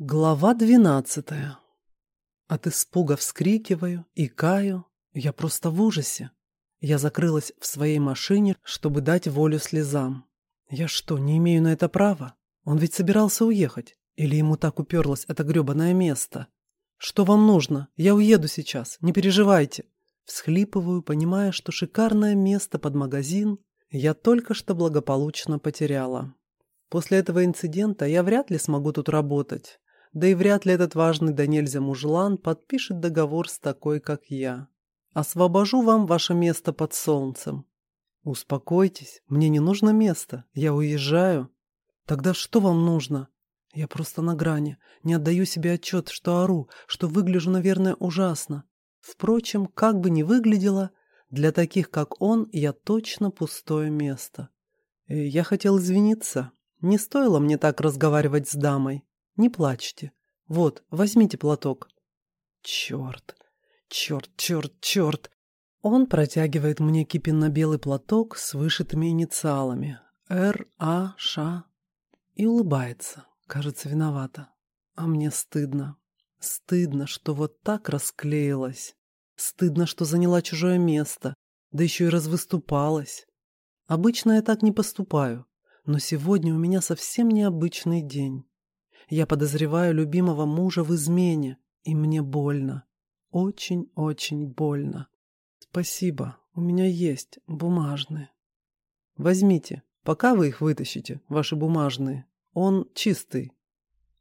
Глава двенадцатая. От испуга вскрикиваю и каю. Я просто в ужасе. Я закрылась в своей машине, чтобы дать волю слезам. Я что, не имею на это права? Он ведь собирался уехать. Или ему так уперлось это гребаное место? Что вам нужно? Я уеду сейчас, не переживайте. Всхлипываю, понимая, что шикарное место под магазин я только что благополучно потеряла. После этого инцидента я вряд ли смогу тут работать. Да и вряд ли этот важный да нельзя мужлан подпишет договор с такой, как я. Освобожу вам ваше место под солнцем. Успокойтесь, мне не нужно место, я уезжаю. Тогда что вам нужно? Я просто на грани, не отдаю себе отчет, что ору, что выгляжу, наверное, ужасно. Впрочем, как бы ни выглядело, для таких, как он, я точно пустое место. И я хотел извиниться. Не стоило мне так разговаривать с дамой. Не плачьте. Вот, возьмите платок. Черт, черт, черт, черт. Он протягивает мне кипенно-белый платок с вышитыми инициалами. Р, А, Ш. И улыбается. Кажется, виновата. А мне стыдно. Стыдно, что вот так расклеилась. Стыдно, что заняла чужое место, да еще и развыступалась. Обычно я так не поступаю, но сегодня у меня совсем необычный день. Я подозреваю любимого мужа в измене, и мне больно. Очень-очень больно. Спасибо, у меня есть бумажные. Возьмите, пока вы их вытащите, ваши бумажные. Он чистый.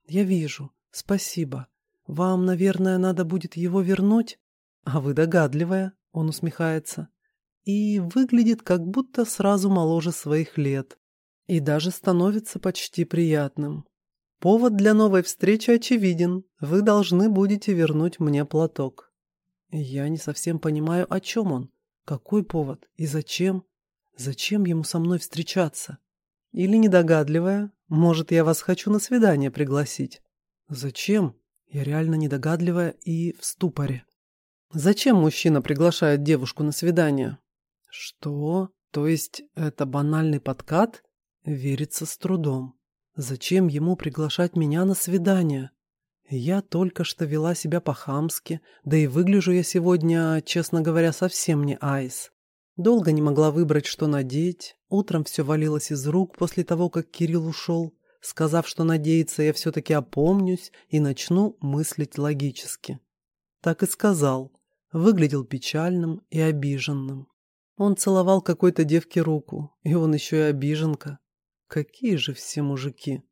Я вижу. Спасибо. Вам, наверное, надо будет его вернуть? А вы догадливая, он усмехается. И выглядит, как будто сразу моложе своих лет. И даже становится почти приятным. Повод для новой встречи очевиден. Вы должны будете вернуть мне платок. Я не совсем понимаю, о чем он. Какой повод и зачем? Зачем ему со мной встречаться? Или недогадливая, может, я вас хочу на свидание пригласить? Зачем? Я реально недогадливая и в ступоре. Зачем мужчина приглашает девушку на свидание? Что? То есть это банальный подкат? Верится с трудом. Зачем ему приглашать меня на свидание? Я только что вела себя по-хамски, да и выгляжу я сегодня, честно говоря, совсем не айс. Долго не могла выбрать, что надеть. Утром все валилось из рук после того, как Кирилл ушел, сказав, что надеется, я все-таки опомнюсь и начну мыслить логически. Так и сказал. Выглядел печальным и обиженным. Он целовал какой-то девке руку, и он еще и обиженка. Какие же все мужики.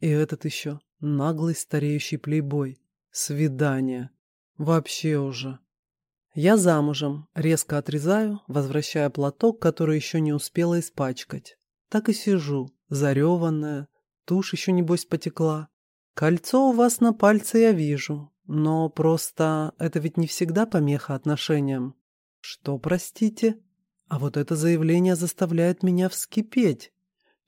И этот еще наглый стареющий плейбой. Свидание. Вообще уже. Я замужем, резко отрезаю, возвращая платок, который еще не успела испачкать. Так и сижу, зареванная, тушь еще небось потекла. Кольцо у вас на пальце я вижу, но просто это ведь не всегда помеха отношениям. Что, простите? А вот это заявление заставляет меня вскипеть.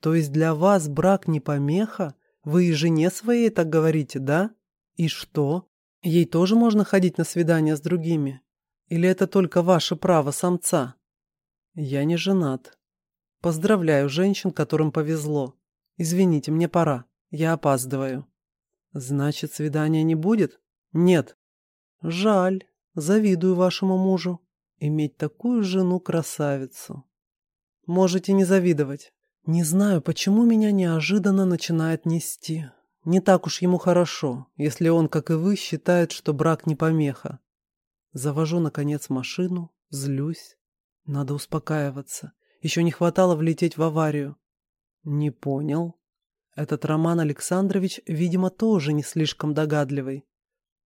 То есть для вас брак не помеха? Вы и жене своей так говорите, да? И что? Ей тоже можно ходить на свидания с другими? Или это только ваше право самца? Я не женат. Поздравляю женщин, которым повезло. Извините, мне пора. Я опаздываю. Значит, свидания не будет? Нет. Жаль. Завидую вашему мужу. Иметь такую жену-красавицу. Можете не завидовать. Не знаю, почему меня неожиданно начинает нести. Не так уж ему хорошо, если он, как и вы, считает, что брак не помеха. Завожу, наконец, машину, злюсь. Надо успокаиваться. Еще не хватало влететь в аварию. Не понял. Этот Роман Александрович, видимо, тоже не слишком догадливый.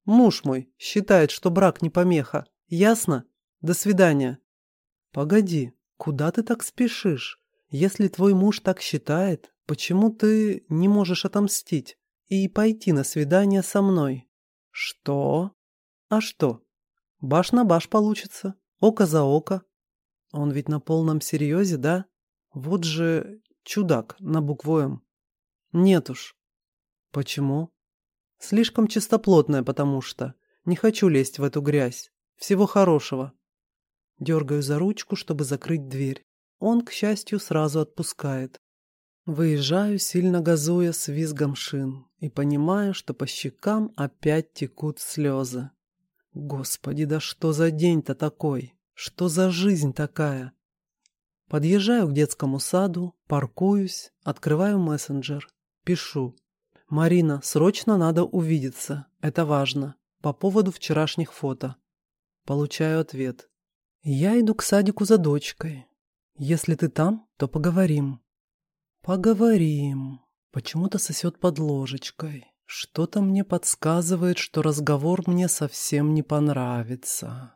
Муж мой считает, что брак не помеха. Ясно? До свидания. Погоди, куда ты так спешишь? Если твой муж так считает, почему ты не можешь отомстить и пойти на свидание со мной? Что? А что? Баш на баш получится, око за око. Он ведь на полном серьезе, да? Вот же чудак на букву «М». Нет уж. Почему? Слишком чистоплотная, потому что. Не хочу лезть в эту грязь. Всего хорошего. Дергаю за ручку, чтобы закрыть дверь. Он, к счастью, сразу отпускает. Выезжаю, сильно газуя с визгом шин, и понимаю, что по щекам опять текут слезы. Господи, да что за день-то такой? Что за жизнь такая? Подъезжаю к детскому саду, паркуюсь, открываю мессенджер, пишу. «Марина, срочно надо увидеться. Это важно. По поводу вчерашних фото». Получаю ответ. «Я иду к садику за дочкой. Если ты там, то поговорим». «Поговорим». Почему-то сосет под ложечкой. Что-то мне подсказывает, что разговор мне совсем не понравится.